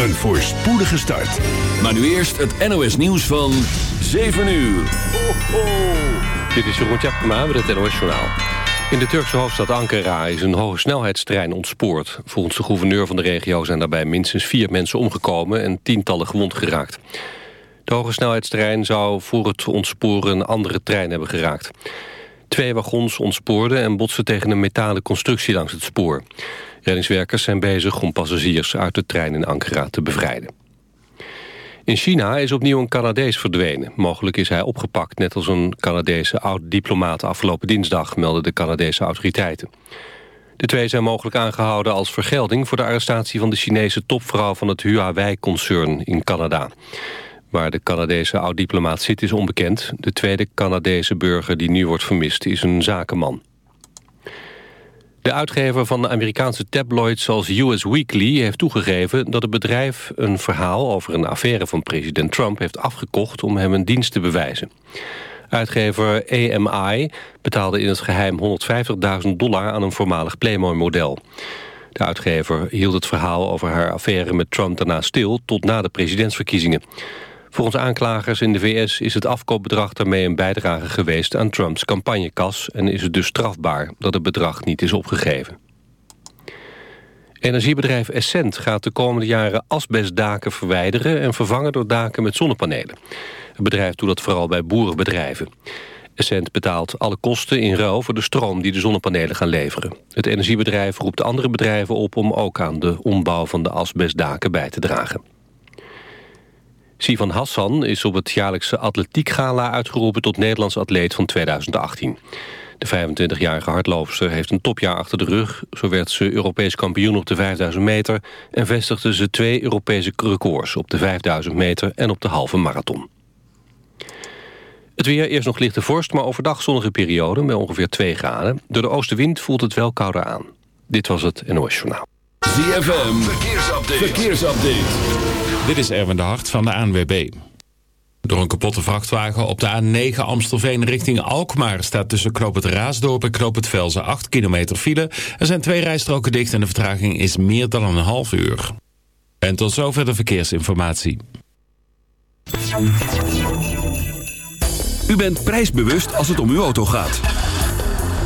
Een voorspoedige start. Maar nu eerst het NOS nieuws van 7 uur. Dit is Jeroen Tjepkema met het NOS Journaal. In de Turkse hoofdstad Ankara is een hoge snelheidstrein ontspoord. Volgens de gouverneur van de regio zijn daarbij minstens vier mensen omgekomen... en tientallen gewond geraakt. De hoge snelheidstrein zou voor het ontsporen een andere trein hebben geraakt. Twee wagons ontspoorden en botsten tegen een metalen constructie langs het spoor. Reddingswerkers zijn bezig om passagiers uit de trein in Ankara te bevrijden. In China is opnieuw een Canadees verdwenen. Mogelijk is hij opgepakt, net als een Canadese oud-diplomaat afgelopen dinsdag, melden de Canadese autoriteiten. De twee zijn mogelijk aangehouden als vergelding voor de arrestatie van de Chinese topvrouw van het Huawei-concern in Canada. Waar de Canadese oud-diplomaat zit is onbekend. De tweede Canadese burger die nu wordt vermist is een zakenman. De uitgever van de Amerikaanse tabloids zoals US Weekly heeft toegegeven dat het bedrijf een verhaal over een affaire van president Trump heeft afgekocht om hem een dienst te bewijzen. Uitgever AMI betaalde in het geheim 150.000 dollar aan een voormalig Playboy-model. De uitgever hield het verhaal over haar affaire met Trump daarna stil tot na de presidentsverkiezingen. Volgens aanklagers in de VS is het afkoopbedrag daarmee een bijdrage geweest aan Trumps campagnekas en is het dus strafbaar dat het bedrag niet is opgegeven. Energiebedrijf Essent gaat de komende jaren asbestdaken verwijderen en vervangen door daken met zonnepanelen. Het bedrijf doet dat vooral bij boerenbedrijven. Essent betaalt alle kosten in ruil voor de stroom die de zonnepanelen gaan leveren. Het energiebedrijf roept andere bedrijven op om ook aan de ombouw van de asbestdaken bij te dragen. Sivan Hassan is op het jaarlijkse atletiekgala uitgeroepen tot Nederlands atleet van 2018. De 25-jarige hardloopster heeft een topjaar achter de rug. Zo werd ze Europees kampioen op de 5000 meter... en vestigde ze twee Europese records op de 5000 meter en op de halve marathon. Het weer, eerst nog lichte vorst, maar overdag zonnige periode... met ongeveer 2 graden. Door de oostenwind voelt het wel kouder aan. Dit was het NOS Journaal. ZFM, verkeersupdate. verkeersupdate. Dit is Erwin de Hart van de ANWB. Door een kapotte vrachtwagen op de A9 Amstelveen richting Alkmaar... staat tussen Knoop het Raasdorp en Knoop het Velzen 8 kilometer file. Er zijn twee rijstroken dicht en de vertraging is meer dan een half uur. En tot zover de verkeersinformatie. U bent prijsbewust als het om uw auto gaat.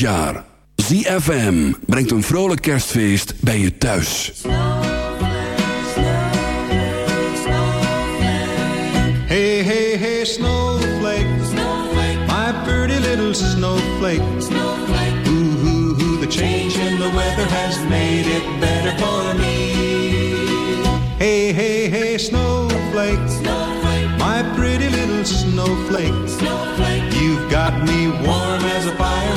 Jaar. ZFM brengt een vrolijk kerstfeest bij je thuis. Hey, hey, hey, snowflake. My pretty little snowflake. Ooh, ooh, ooh, the change in the weather has made it better for me. Hey, hey, hey, snowflake. My pretty little snowflake. You've got me warm as a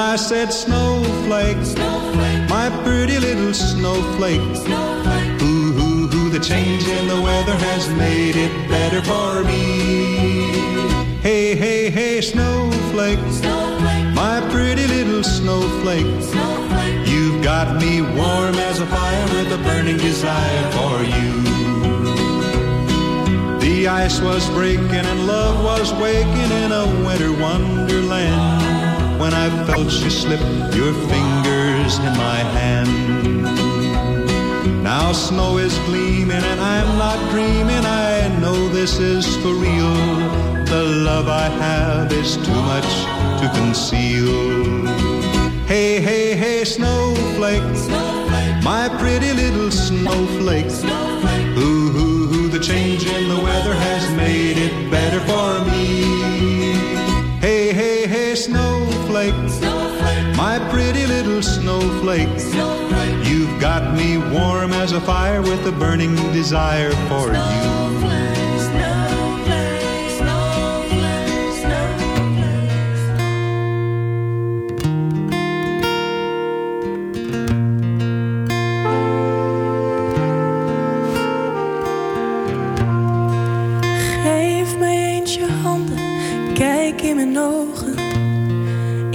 I said, Snowflake, my pretty little snowflake. Ooh, ooh, ooh, the change in the weather has made it better for me. Hey, hey, hey, snowflake, my pretty little snowflake. You've got me warm as a fire with a burning desire for you. The ice was breaking and love was waking in a winter wonderland when I felt you slip your fingers in my hand. Now snow is gleaming and I'm not dreaming. I know this is for real. The love I have is too much to conceal. Hey, hey, hey, snowflake. My pretty little snowflake. Ooh, ooh, ooh, the change in the weather has made it better for me. Snowflake. My pretty little snowflake. You've got me warm as a fire with a burning desire for you.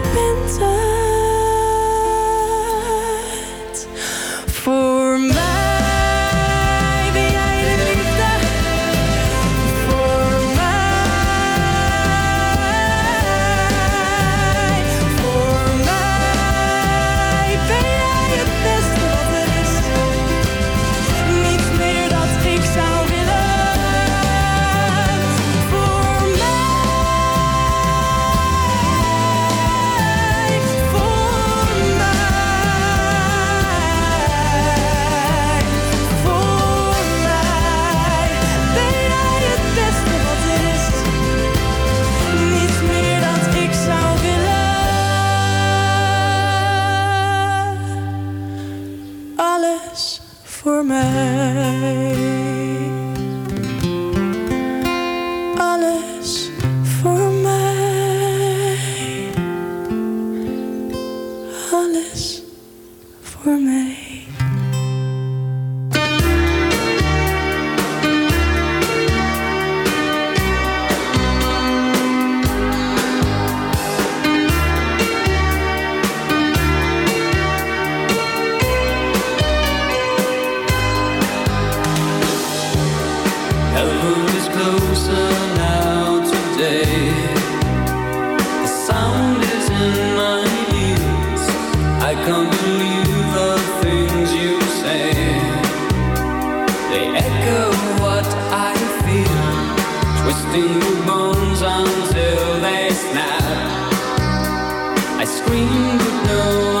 I scream, but no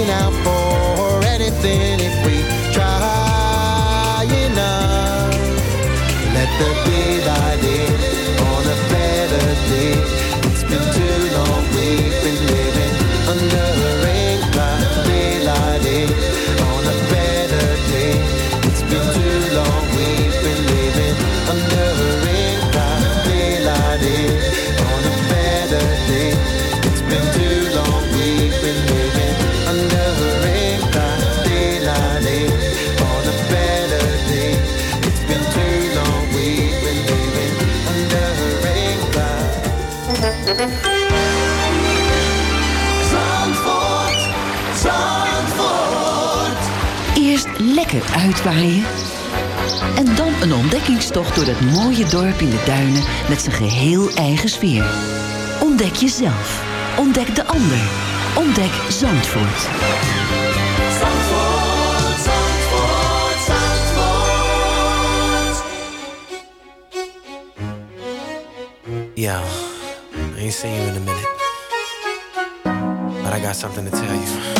looking out for lekker uitwaaien. En dan een ontdekkingstocht door dat mooie dorp in de duinen met zijn geheel eigen sfeer. Ontdek jezelf. Ontdek de ander. Ontdek Zandvoort. Zandvoort, Zandvoort, Zandvoort. Yo, I ain't seen you in a minute. But I got something to tell you.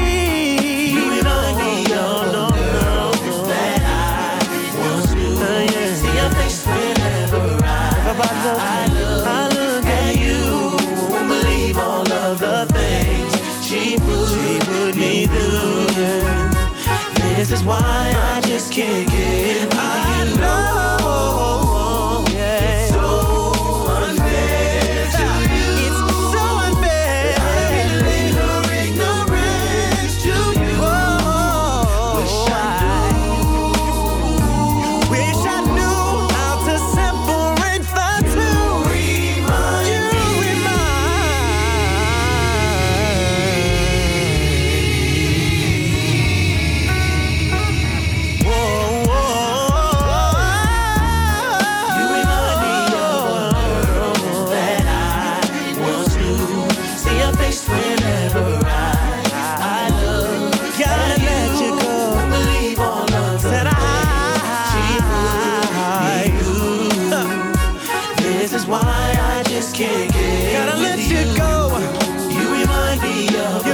kick. Gotta let you, go. You remind me of.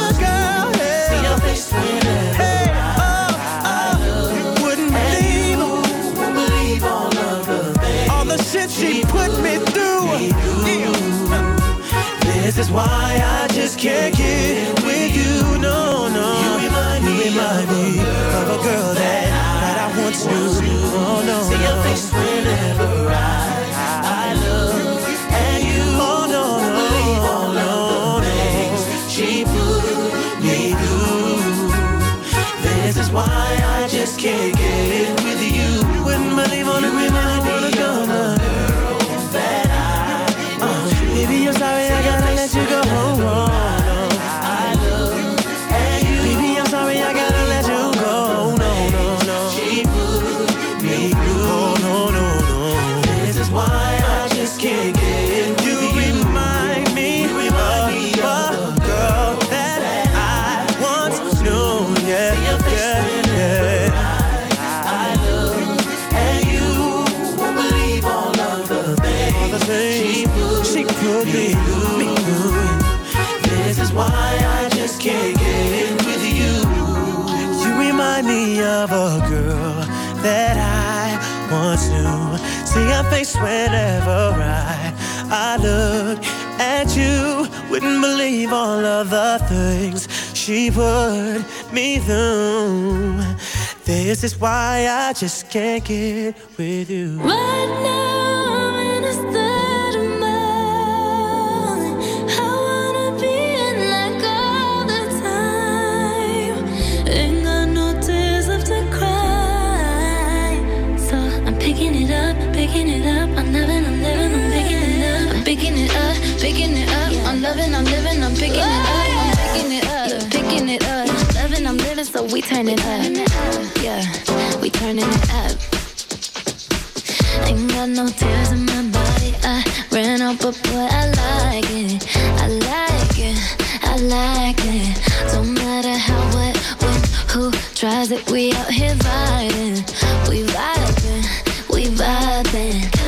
A girl. See your face whenever. Oh, oh. You wouldn't believe. All the things. She, put me through. This is why I just can't get with you. No, no. You remind me, of, a girl, that, that I, want I once knew. Oh, no. See your face whenever. she blew me through. This is why I just can't get would me through. This is why I just can't get with you. Right now. we turning up. Yeah, we turning it up. Ain't got no tears in my body. I ran out, but boy, I like it. I like it. I like it. Don't matter how, what, when, who tries it. We out here vibing. We vibing. We vibing.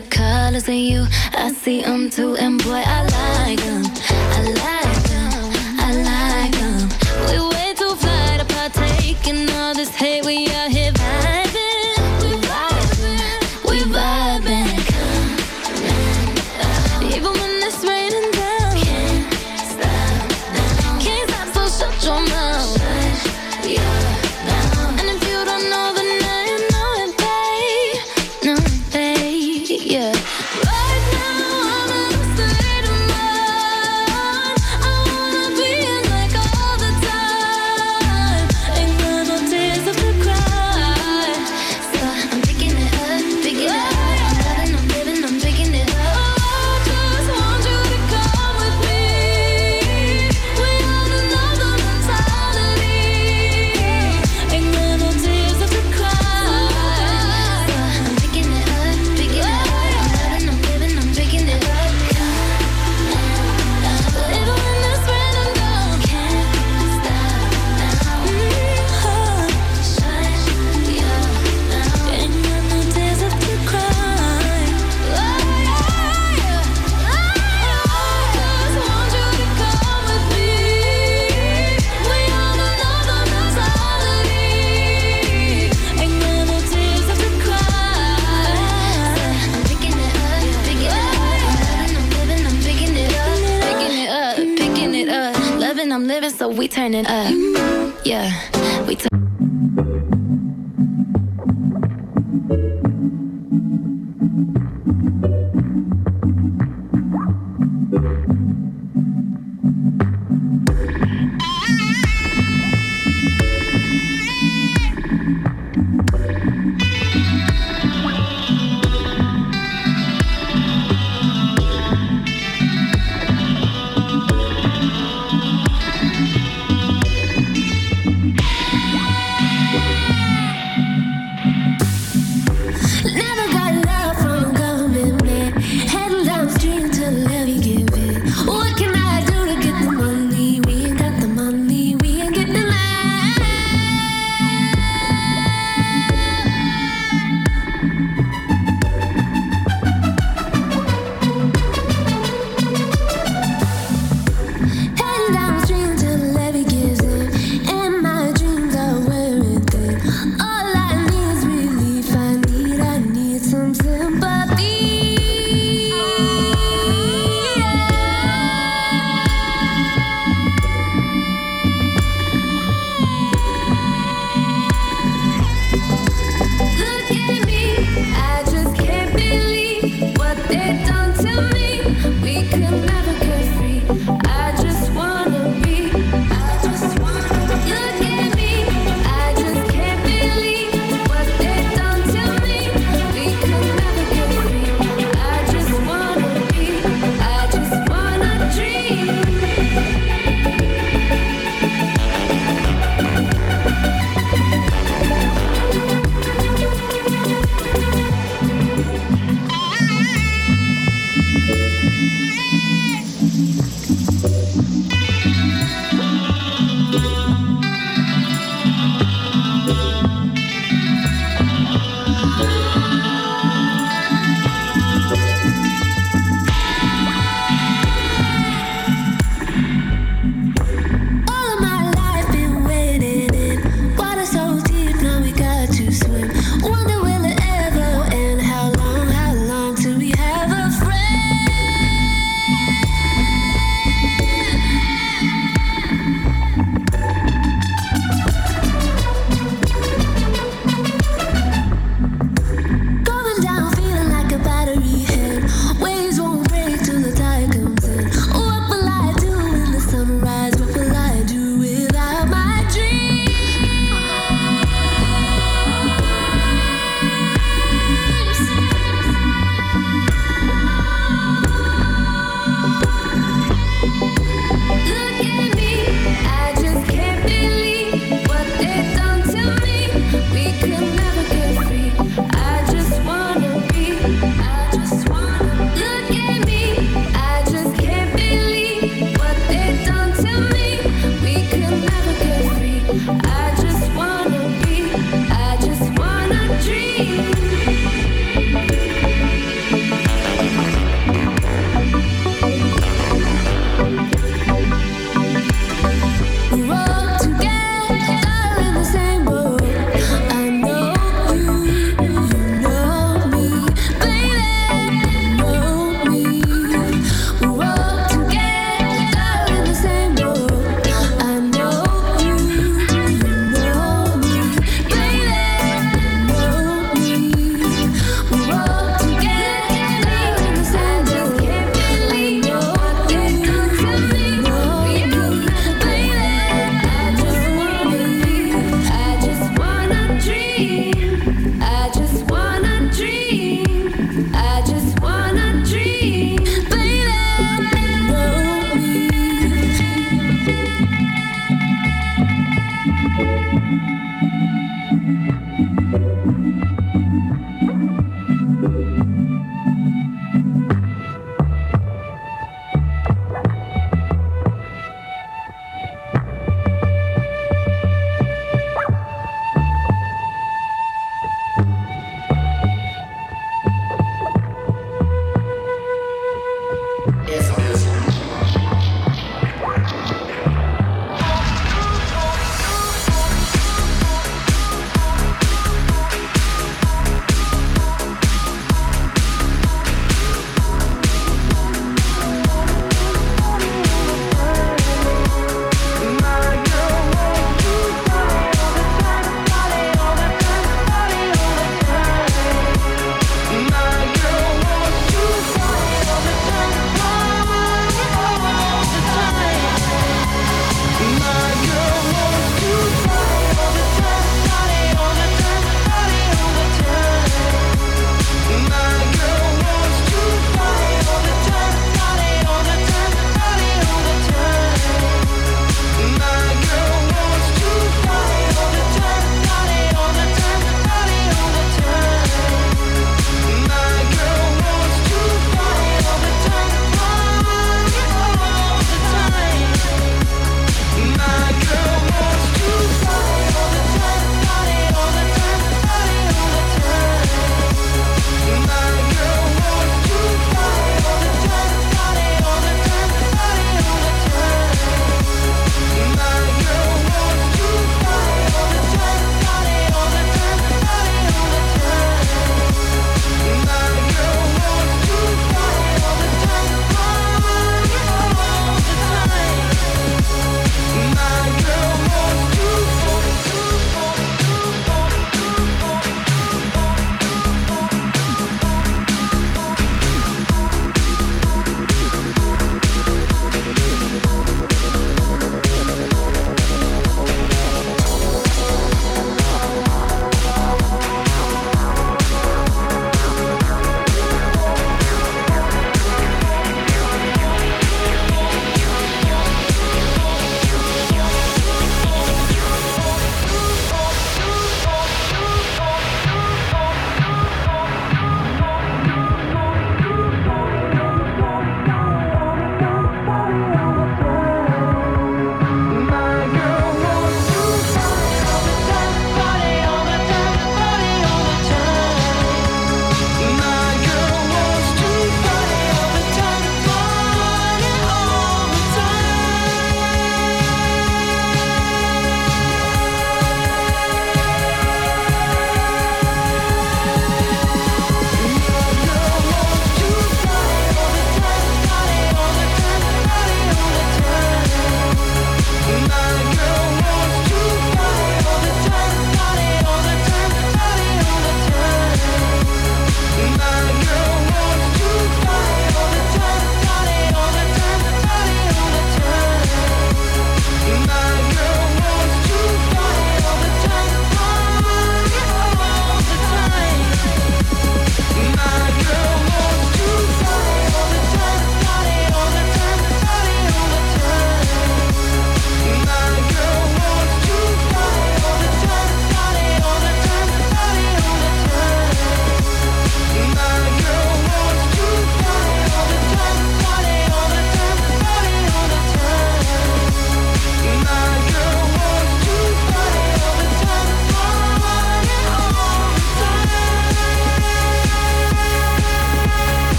the colors in you. I see them too, and boy, I like them. Turning up.